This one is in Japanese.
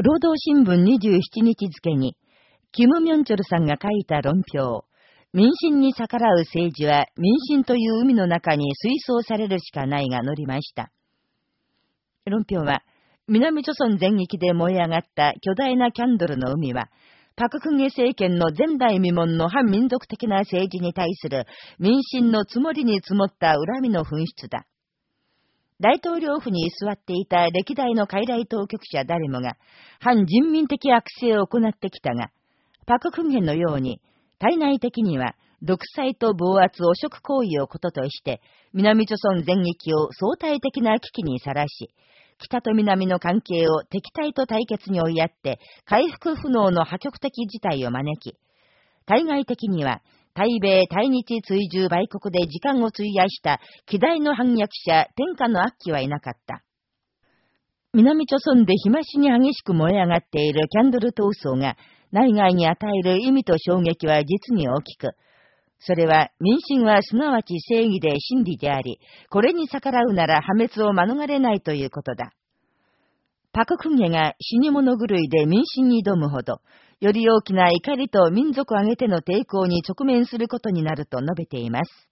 労働新聞27日付に、キム・ミョンチョルさんが書いた論評、民心に逆らう政治は民心という海の中に水槽されるしかないが載りました。論評は、南朝鮮全域で燃え上がった巨大なキャンドルの海は、パククゲ政権の前代未聞の反民族的な政治に対する民心の積もりに積もった恨みの噴出だ。大統領府に座っていた歴代の傀儡当局者誰もが、反人民的悪性を行ってきたが、パククンゲのように、体内的には、独裁と暴圧汚職行為をこととして、南朝鮮全域を相対的な危機にさらし、北と南の関係を敵対と対決に追いやって、回復不能の破局的事態を招き、対外的には、対米、対日追従売国で時間を費やした希代の反逆者、天下の悪鬼はいなかった。南朝鮮で日増しに激しく燃え上がっているキャンドル闘争が、内外に与える意味と衝撃は実に大きく、それは民心はすなわち正義で真理であり、これに逆らうなら破滅を免れないということだ。パククンゲが死に物狂いで民心に挑むほど、より大きな怒りと民族挙げての抵抗に直面することになると述べています。